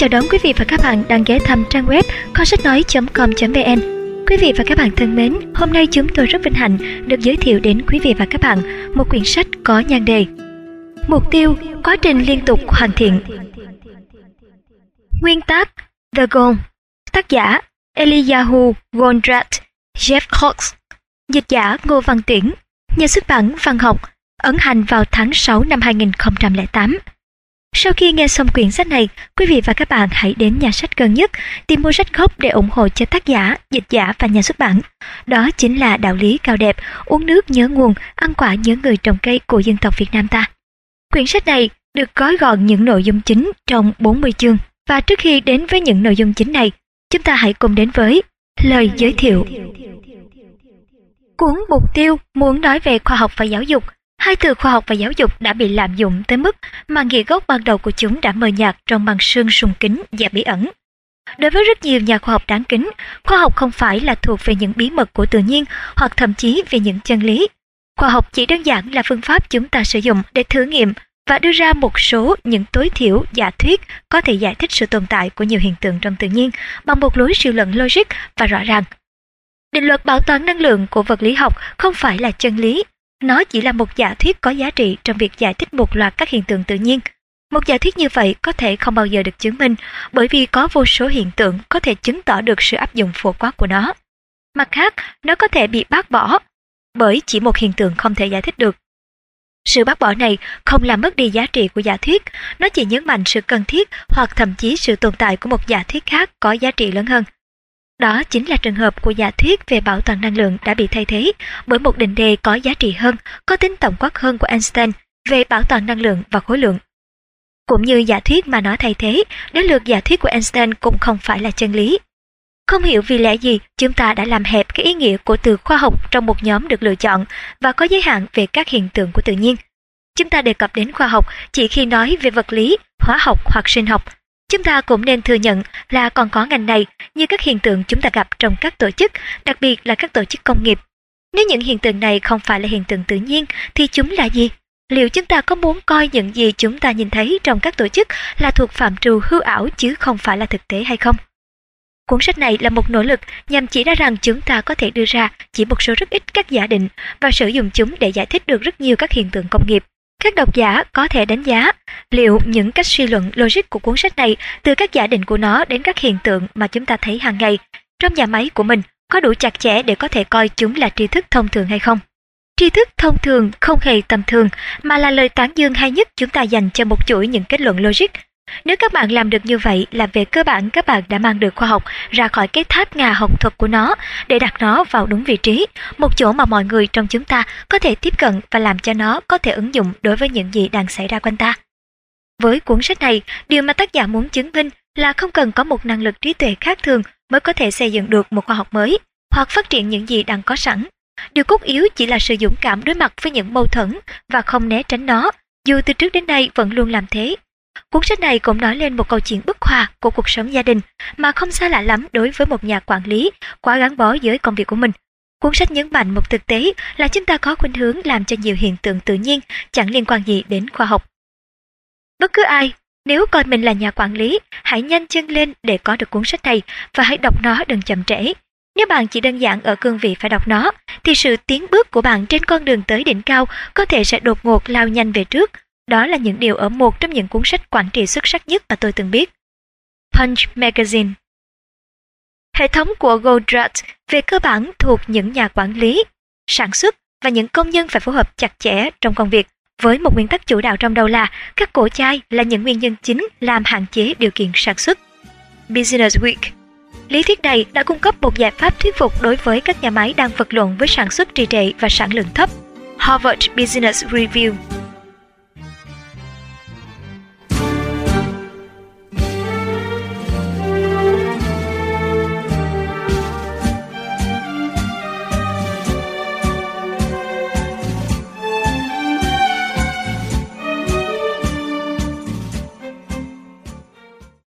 chào đón quý vị và các bạn đang ghé thăm trang web kho sách nói.com.vn. Quý vị và các bạn thân mến, hôm nay chúng tôi rất vinh hạnh được giới thiệu đến quý vị và các bạn một quyển sách có nhan đề Mục tiêu, quá trình liên tục hoàn thiện. Nguyên tác The Goal Tác giả Eliyahu Gondrat Jeff Cox Dịch giả Ngô Văn Tiễn Nhà xuất bản Văn học ấn hành vào tháng 6 năm 2008 sau khi nghe xong quyển sách này, quý vị và các bạn hãy đến nhà sách gần nhất tìm mua sách gốc để ủng hộ cho tác giả, dịch giả và nhà xuất bản. Đó chính là đạo lý cao đẹp, uống nước nhớ nguồn, ăn quả nhớ người trồng cây của dân tộc Việt Nam ta. Quyển sách này được gói gọn những nội dung chính trong 40 chương. Và trước khi đến với những nội dung chính này, chúng ta hãy cùng đến với lời giới thiệu. Cuốn Mục tiêu muốn nói về khoa học và giáo dục Hai từ khoa học và giáo dục đã bị lạm dụng tới mức mà nghĩa gốc ban đầu của chúng đã mờ nhạt trong màn sương sùng kính và bí ẩn. Đối với rất nhiều nhà khoa học đáng kính, khoa học không phải là thuộc về những bí mật của tự nhiên hoặc thậm chí về những chân lý. Khoa học chỉ đơn giản là phương pháp chúng ta sử dụng để thử nghiệm và đưa ra một số những tối thiểu giả thuyết có thể giải thích sự tồn tại của nhiều hiện tượng trong tự nhiên bằng một lối suy luận logic và rõ ràng. Định luật bảo toàn năng lượng của vật lý học không phải là chân lý nó chỉ là một giả thuyết có giá trị trong việc giải thích một loạt các hiện tượng tự nhiên. Một giả thuyết như vậy có thể không bao giờ được chứng minh bởi vì có vô số hiện tượng có thể chứng tỏ được sự áp dụng phổ quát của nó. Mặt khác, nó có thể bị bác bỏ bởi chỉ một hiện tượng không thể giải thích được. Sự bác bỏ này không làm mất đi giá trị của giả thuyết, nó chỉ nhấn mạnh sự cần thiết hoặc thậm chí sự tồn tại của một giả thuyết khác có giá trị lớn hơn. Đó chính là trường hợp của giả thuyết về bảo toàn năng lượng đã bị thay thế bởi một định đề có giá trị hơn, có tính tổng quát hơn của Einstein về bảo toàn năng lượng và khối lượng. Cũng như giả thuyết mà nó thay thế, đến lượt giả thuyết của Einstein cũng không phải là chân lý. Không hiểu vì lẽ gì chúng ta đã làm hẹp cái ý nghĩa của từ khoa học trong một nhóm được lựa chọn và có giới hạn về các hiện tượng của tự nhiên. Chúng ta đề cập đến khoa học chỉ khi nói về vật lý, hóa học hoặc sinh học, Chúng ta cũng nên thừa nhận là còn có ngành này như các hiện tượng chúng ta gặp trong các tổ chức, đặc biệt là các tổ chức công nghiệp. Nếu những hiện tượng này không phải là hiện tượng tự nhiên thì chúng là gì? Liệu chúng ta có muốn coi những gì chúng ta nhìn thấy trong các tổ chức là thuộc phạm trù hư ảo chứ không phải là thực tế hay không? Cuốn sách này là một nỗ lực nhằm chỉ ra rằng chúng ta có thể đưa ra chỉ một số rất ít các giả định và sử dụng chúng để giải thích được rất nhiều các hiện tượng công nghiệp. Các độc giả có thể đánh giá liệu những cách suy luận logic của cuốn sách này từ các giả định của nó đến các hiện tượng mà chúng ta thấy hàng ngày trong nhà máy của mình có đủ chặt chẽ để có thể coi chúng là tri thức thông thường hay không. Tri thức thông thường không hề tầm thường, mà là lời tán dương hay nhất chúng ta dành cho một chuỗi những kết luận logic nếu các bạn làm được như vậy là về cơ bản các bạn đã mang được khoa học ra khỏi cái tháp ngà học thuật của nó để đặt nó vào đúng vị trí, một chỗ mà mọi người trong chúng ta có thể tiếp cận và làm cho nó có thể ứng dụng đối với những gì đang xảy ra quanh ta. Với cuốn sách này, điều mà tác giả muốn chứng minh là không cần có một năng lực trí tuệ khác thường mới có thể xây dựng được một khoa học mới hoặc phát triển những gì đang có sẵn. Điều cốt yếu chỉ là sự dũng cảm đối mặt với những mâu thuẫn và không né tránh nó, dù từ trước đến nay vẫn luôn làm thế. Cuốn sách này cũng nói lên một câu chuyện bất hòa của cuộc sống gia đình mà không xa lạ lắm đối với một nhà quản lý quá gắn bó với công việc của mình. Cuốn sách nhấn mạnh một thực tế là chúng ta có khuynh hướng làm cho nhiều hiện tượng tự nhiên chẳng liên quan gì đến khoa học. Bất cứ ai, nếu coi mình là nhà quản lý, hãy nhanh chân lên để có được cuốn sách này và hãy đọc nó đừng chậm trễ. Nếu bạn chỉ đơn giản ở cương vị phải đọc nó, thì sự tiến bước của bạn trên con đường tới đỉnh cao có thể sẽ đột ngột lao nhanh về trước đó là những điều ở một trong những cuốn sách quản trị xuất sắc nhất mà tôi từng biết. Punch Magazine Hệ thống của Goldratt về cơ bản thuộc những nhà quản lý, sản xuất và những công nhân phải phối hợp chặt chẽ trong công việc với một nguyên tắc chủ đạo trong đầu là các cổ chai là những nguyên nhân chính làm hạn chế điều kiện sản xuất. Business Week Lý thuyết này đã cung cấp một giải pháp thuyết phục đối với các nhà máy đang vật lộn với sản xuất trì trệ và sản lượng thấp. Harvard Business Review